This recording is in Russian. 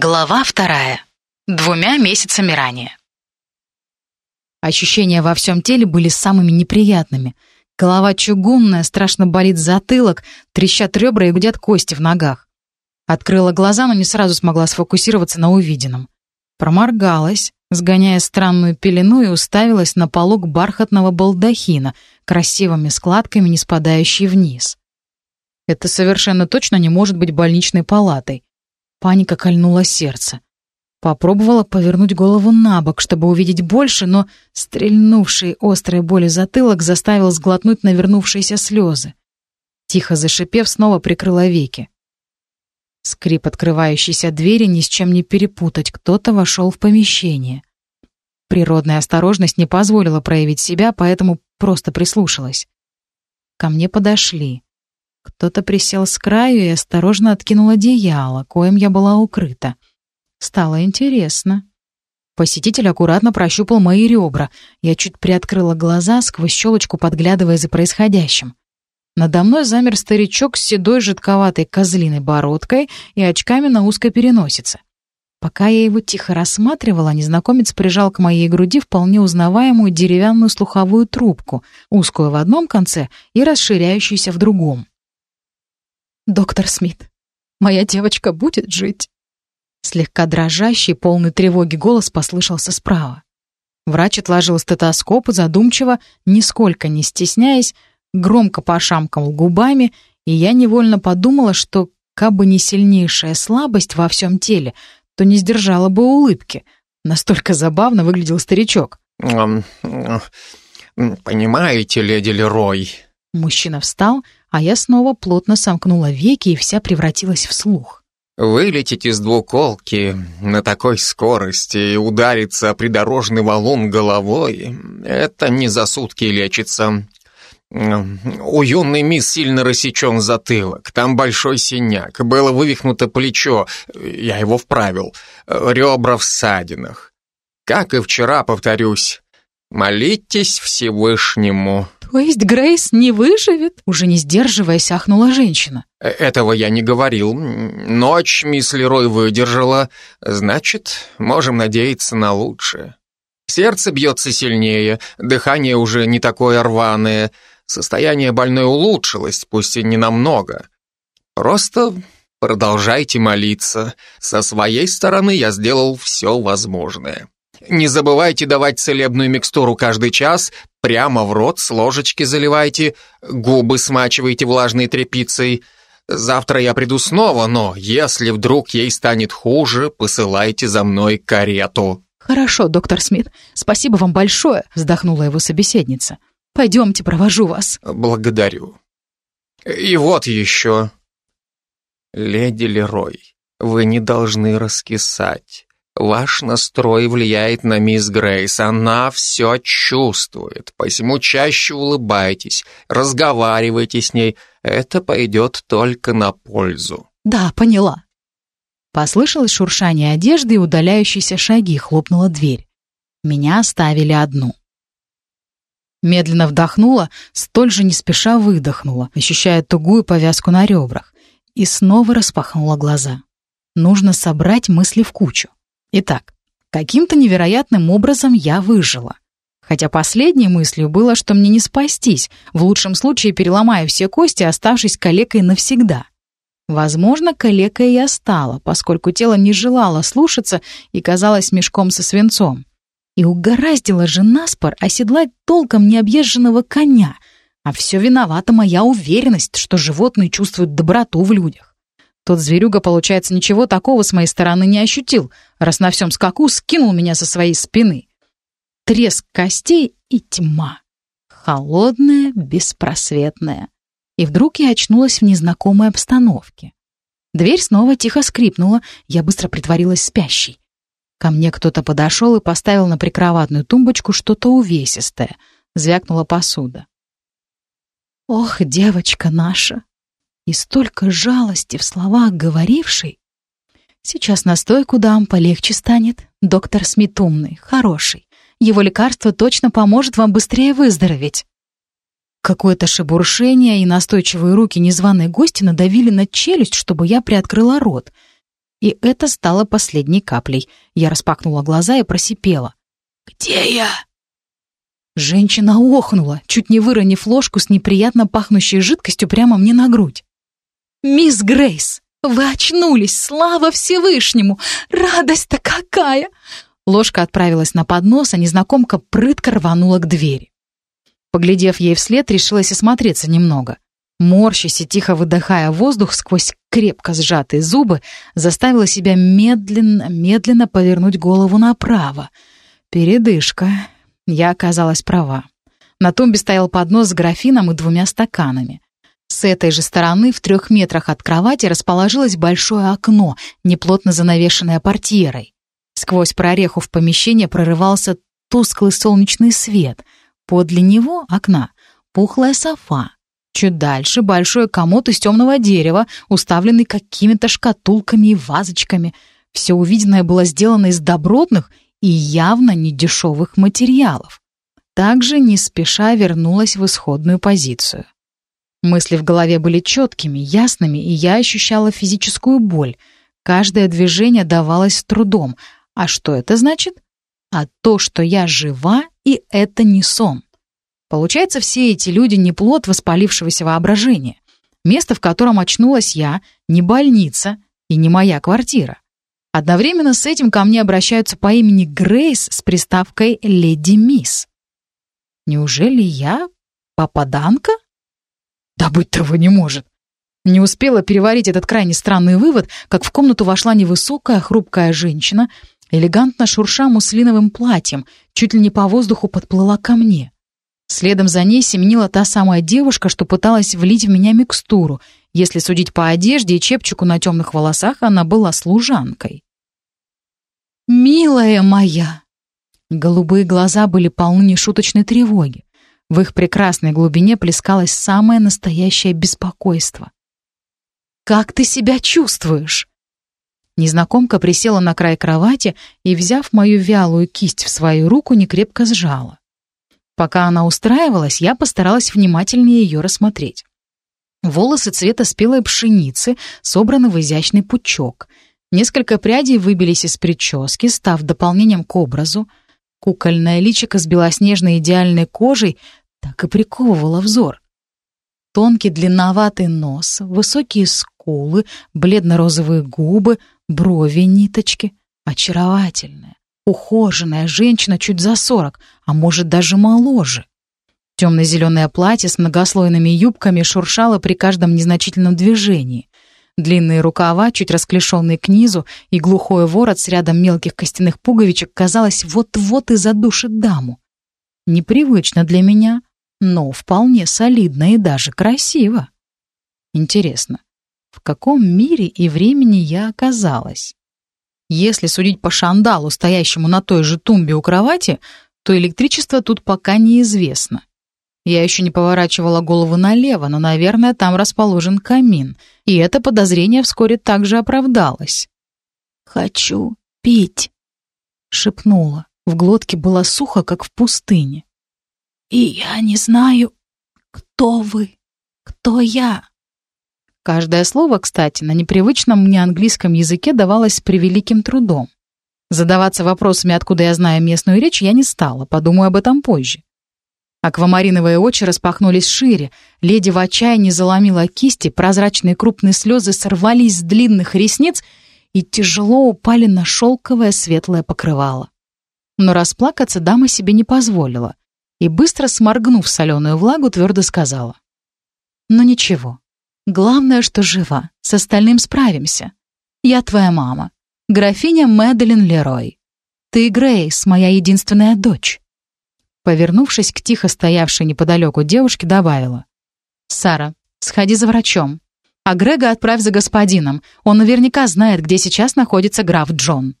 Глава вторая. Двумя месяцами ранее. Ощущения во всем теле были самыми неприятными. Голова чугунная, страшно болит затылок, трещат ребра и гудят кости в ногах. Открыла глаза, но не сразу смогла сфокусироваться на увиденном. Проморгалась, сгоняя странную пелену и уставилась на полог бархатного балдахина, красивыми складками, не спадающий вниз. Это совершенно точно не может быть больничной палатой. Паника кольнула сердце. Попробовала повернуть голову на бок, чтобы увидеть больше, но стрельнувший острой боли затылок заставил сглотнуть навернувшиеся слезы. Тихо зашипев, снова прикрыла веки. Скрип открывающейся двери ни с чем не перепутать. Кто-то вошел в помещение. Природная осторожность не позволила проявить себя, поэтому просто прислушалась. Ко мне подошли. Кто-то присел с краю и осторожно откинул одеяло, коим я была укрыта. Стало интересно. Посетитель аккуратно прощупал мои ребра. Я чуть приоткрыла глаза, сквозь щелочку подглядывая за происходящим. Надо мной замер старичок с седой жидковатой козлиной бородкой и очками на узкой переносице. Пока я его тихо рассматривала, незнакомец прижал к моей груди вполне узнаваемую деревянную слуховую трубку, узкую в одном конце и расширяющуюся в другом. «Доктор Смит, моя девочка будет жить?» Слегка дрожащий, полный тревоги голос послышался справа. Врач отложил стетоскоп задумчиво, нисколько не стесняясь, громко пошамкал губами, и я невольно подумала, что, кабы не сильнейшая слабость во всем теле, то не сдержала бы улыбки. Настолько забавно выглядел старичок. «Понимаете, леди Лерой...» Мужчина встал, а я снова плотно сомкнула веки и вся превратилась в слух. Вылететь из двуколки на такой скорости и удариться о придорожный валун головой — это не за сутки лечится. У юной мисс сильно рассечен затылок, там большой синяк, было вывихнуто плечо, я его вправил, ребра в ссадинах. Как и вчера, повторюсь, молитесь Всевышнему. «То есть Грейс не выживет?» Уже не сдерживаясь, ахнула женщина. Э, «Этого я не говорил. Ночь мисс Лерой выдержала. Значит, можем надеяться на лучшее. Сердце бьется сильнее, дыхание уже не такое рваное, состояние больной улучшилось, пусть и не намного. Просто продолжайте молиться. Со своей стороны я сделал все возможное». Не забывайте давать целебную микстуру каждый час, прямо в рот с ложечки заливайте, губы смачивайте влажной тряпицей. Завтра я приду снова, но если вдруг ей станет хуже, посылайте за мной карету». «Хорошо, доктор Смит, спасибо вам большое», — вздохнула его собеседница. «Пойдемте, провожу вас». «Благодарю. И вот еще. Леди Лерой, вы не должны раскисать. Ваш настрой влияет на мисс Грейс, она все чувствует, посему чаще улыбайтесь, разговаривайте с ней, это пойдет только на пользу». «Да, поняла». Послышалось шуршание одежды и удаляющиеся шаги, хлопнула дверь. Меня оставили одну. Медленно вдохнула, столь же не спеша выдохнула, ощущая тугую повязку на ребрах, и снова распахнула глаза. Нужно собрать мысли в кучу. Итак, каким-то невероятным образом я выжила. Хотя последней мыслью было, что мне не спастись, в лучшем случае переломая все кости, оставшись калекой навсегда. Возможно, калекой я стала, поскольку тело не желало слушаться и казалось мешком со свинцом. И угораздило же наспор оседлать толком необъезженного коня, а все виновата моя уверенность, что животные чувствуют доброту в людях. Тот зверюга, получается, ничего такого с моей стороны не ощутил, раз на всем скаку скинул меня со своей спины. Треск костей и тьма. Холодная, беспросветная. И вдруг я очнулась в незнакомой обстановке. Дверь снова тихо скрипнула, я быстро притворилась спящей. Ко мне кто-то подошел и поставил на прикроватную тумбочку что-то увесистое. Звякнула посуда. «Ох, девочка наша!» И столько жалости в словах говорившей. Сейчас настойку дам, полегче станет. Доктор Смит умный, хороший. Его лекарство точно поможет вам быстрее выздороветь. Какое-то шебуршение и настойчивые руки незваной гости надавили на челюсть, чтобы я приоткрыла рот. И это стало последней каплей. Я распахнула глаза и просипела. «Где я?» Женщина охнула, чуть не выронив ложку с неприятно пахнущей жидкостью прямо мне на грудь. «Мисс Грейс, вы очнулись! Слава Всевышнему! Радость-то какая!» Ложка отправилась на поднос, а незнакомка прытко рванула к двери. Поглядев ей вслед, решилась осмотреться немного. Морщась и тихо выдыхая воздух сквозь крепко сжатые зубы, заставила себя медленно-медленно повернуть голову направо. Передышка. Я оказалась права. На тумбе стоял поднос с графином и двумя стаканами. С этой же стороны, в трех метрах от кровати, расположилось большое окно, неплотно занавешенное портьерой. Сквозь прореху в помещение прорывался тусклый солнечный свет. Подле него, окна, пухлая софа. Чуть дальше большой комод из темного дерева, уставленный какими-то шкатулками и вазочками. Все увиденное было сделано из добротных и явно недешевых материалов. Также не спеша вернулась в исходную позицию. Мысли в голове были четкими, ясными, и я ощущала физическую боль. Каждое движение давалось с трудом. А что это значит? А то, что я жива, и это не сон. Получается, все эти люди не плод воспалившегося воображения. Место, в котором очнулась я, не больница и не моя квартира. Одновременно с этим ко мне обращаются по имени Грейс с приставкой «Леди Мисс». Неужели я попаданка? Да быть того не может. Не успела переварить этот крайне странный вывод, как в комнату вошла невысокая, хрупкая женщина, элегантно шурша муслиновым платьем, чуть ли не по воздуху подплыла ко мне. Следом за ней семенила та самая девушка, что пыталась влить в меня микстуру. Если судить по одежде и чепчику на темных волосах, она была служанкой. «Милая моя!» Голубые глаза были полны нешуточной тревоги. В их прекрасной глубине плескалось самое настоящее беспокойство. «Как ты себя чувствуешь?» Незнакомка присела на край кровати и, взяв мою вялую кисть в свою руку, некрепко сжала. Пока она устраивалась, я постаралась внимательнее ее рассмотреть. Волосы цвета спелой пшеницы собраны в изящный пучок. Несколько прядей выбились из прически, став дополнением к образу. Кукольное личико с белоснежной идеальной кожей так и приковывало взор. Тонкий длинноватый нос, высокие скулы, бледно-розовые губы, брови ниточки. Очаровательная, ухоженная женщина чуть за сорок, а может даже моложе. Темно-зеленое платье с многослойными юбками шуршало при каждом незначительном движении. Длинные рукава, чуть расклешенные к низу, и глухой ворот с рядом мелких костяных пуговичек, казалось, вот-вот и задушит даму. Непривычно для меня, но вполне солидно и даже красиво. Интересно, в каком мире и времени я оказалась? Если судить по шандалу, стоящему на той же тумбе у кровати, то электричество тут пока неизвестно. Я еще не поворачивала голову налево, но, наверное, там расположен камин, и это подозрение вскоре также оправдалось. «Хочу пить», — шепнула. В глотке было сухо, как в пустыне. «И я не знаю, кто вы, кто я». Каждое слово, кстати, на непривычном мне английском языке давалось с превеликим трудом. Задаваться вопросами, откуда я знаю местную речь, я не стала, подумаю об этом позже. Аквамариновые очи распахнулись шире. Леди в отчаянии заломила кисти, прозрачные крупные слезы сорвались с длинных ресниц и тяжело упали на шелковое светлое покрывало. Но расплакаться дама себе не позволила и, быстро сморгнув соленую влагу, твердо сказала. «Ну ничего. Главное, что жива. С остальным справимся. Я твоя мама, графиня Мэдалин Лерой. Ты Грейс, моя единственная дочь». Повернувшись к тихо стоявшей неподалеку девушке, добавила. «Сара, сходи за врачом. А Грега отправь за господином. Он наверняка знает, где сейчас находится граф Джон».